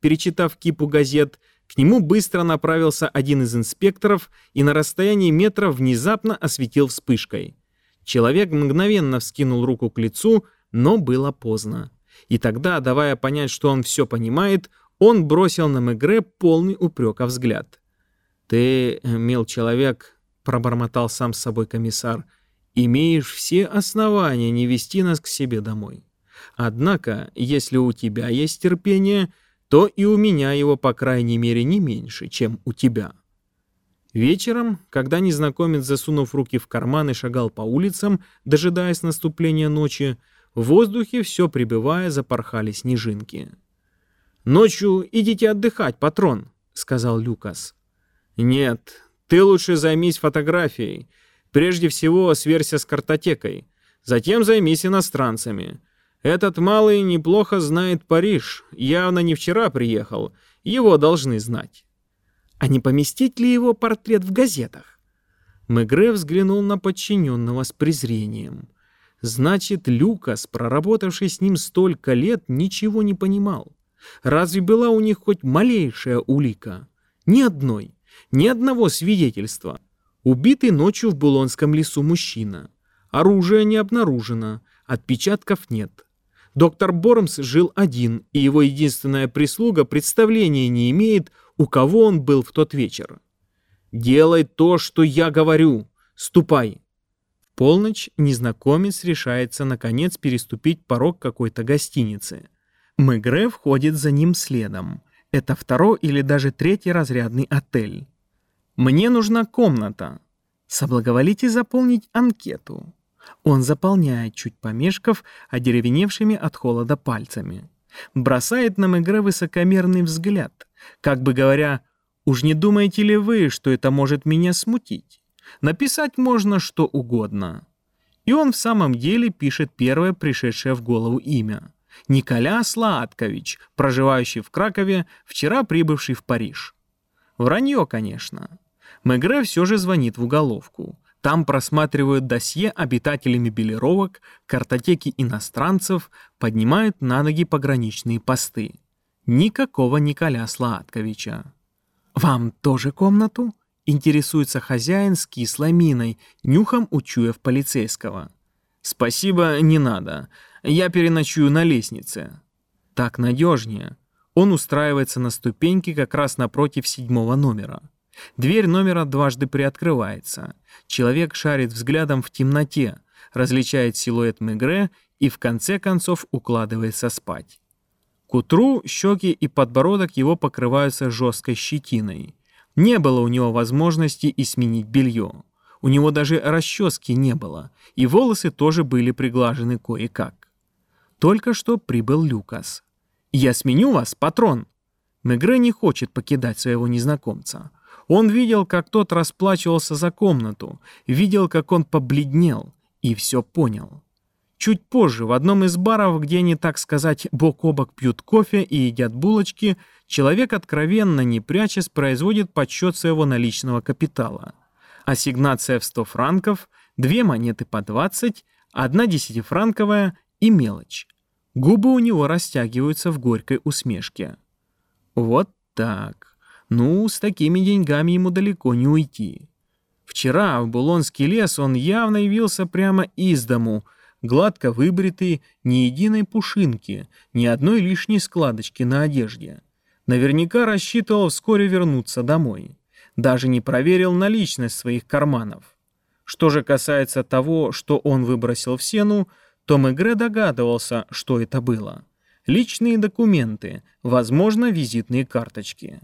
перечитав кипу газет, к нему быстро направился один из инспекторов и на расстоянии метра внезапно осветил вспышкой. Человек мгновенно вскинул руку к лицу, но было поздно. И тогда, давая понять, что он все понимает, он бросил на Мегре полный упрека взгляд. «Ты, э, мил человек», — пробормотал сам с собой комиссар, — «имеешь все основания не вести нас к себе домой. Однако, если у тебя есть терпение, то и у меня его, по крайней мере, не меньше, чем у тебя». Вечером, когда незнакомец, засунув руки в карманы, шагал по улицам, дожидаясь наступления ночи, в воздухе все прибывая запорхали снежинки. «Ночью идите отдыхать, патрон», — сказал Люкас. «Нет, ты лучше займись фотографией. Прежде всего сверься с картотекой. Затем займись иностранцами. Этот малый неплохо знает Париж. Явно не вчера приехал. Его должны знать». А не поместить ли его портрет в газетах? Мегре взглянул на подчиненного с презрением. Значит, Люкас, проработавший с ним столько лет, ничего не понимал. Разве была у них хоть малейшая улика? Ни одной, ни одного свидетельства. Убитый ночью в Булонском лесу мужчина. Оружия не обнаружено, отпечатков нет. Доктор Бормс жил один, и его единственная прислуга представления не имеет, у кого он был в тот вечер. «Делай то, что я говорю. Ступай!» В полночь незнакомец решается, наконец, переступить порог какой-то гостиницы. Мегре входит за ним следом. Это второй или даже третий разрядный отель. «Мне нужна комната. Соблаговолите заполнить анкету». Он заполняет, чуть помешков, одеревеневшими от холода пальцами. Бросает на Мегре высокомерный взгляд — как бы говоря, «Уж не думаете ли вы, что это может меня смутить? Написать можно что угодно». И он в самом деле пишет первое пришедшее в голову имя. Николя Сладкович, проживающий в Кракове, вчера прибывший в Париж. Вранье, конечно. Мегре все же звонит в уголовку. Там просматривают досье обитателей мебелировок, картотеки иностранцев, поднимают на ноги пограничные посты. Никакого Николя Сладковича. «Вам тоже комнату?» — интересуется хозяин с кислой миной, нюхом учуяв полицейского. «Спасибо, не надо. Я переночую на лестнице». «Так надежнее». Он устраивается на ступеньке как раз напротив седьмого номера. Дверь номера дважды приоткрывается. Человек шарит взглядом в темноте, различает силуэт Мегре и в конце концов укладывается спать. К утру щеки и подбородок его покрываются жесткой щетиной. Не было у него возможности и сменить белье. У него даже расчески не было, и волосы тоже были приглажены кое-как. Только что прибыл Люкас. «Я сменю вас, патрон!» Мегре не хочет покидать своего незнакомца. Он видел, как тот расплачивался за комнату, видел, как он побледнел, и все понял. Чуть позже в одном из баров, где они, так сказать, бок о бок пьют кофе и едят булочки, человек откровенно не прячась производит подсчет своего наличного капитала. Ассигнация в 100 франков, две монеты по 20, одна десятифранковая и мелочь. Губы у него растягиваются в горькой усмешке. Вот так. Ну, с такими деньгами ему далеко не уйти. Вчера в Булонский лес он явно явился прямо из дому — гладко выбритый, ни единой пушинки, ни одной лишней складочки на одежде. Наверняка рассчитывал вскоре вернуться домой. Даже не проверил наличность своих карманов. Что же касается того, что он выбросил в сену, то Мегре догадывался, что это было. Личные документы, возможно, визитные карточки.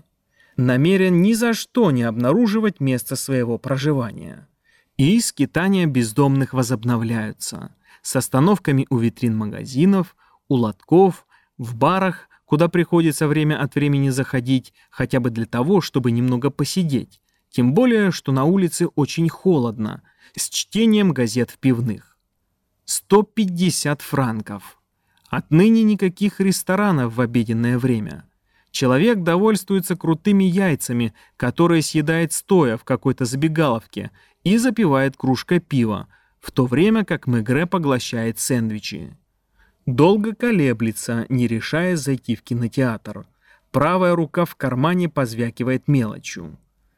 Намерен ни за что не обнаруживать место своего проживания. И скитания бездомных возобновляются с остановками у витрин магазинов, у лотков, в барах, куда приходится время от времени заходить, хотя бы для того, чтобы немного посидеть. Тем более, что на улице очень холодно, с чтением газет в пивных. 150 франков. Отныне никаких ресторанов в обеденное время. Человек довольствуется крутыми яйцами, которые съедает стоя в какой-то забегаловке, и запивает кружкой пива, в то время как Мегре поглощает сэндвичи. Долго колеблется, не решая зайти в кинотеатр. Правая рука в кармане позвякивает мелочью.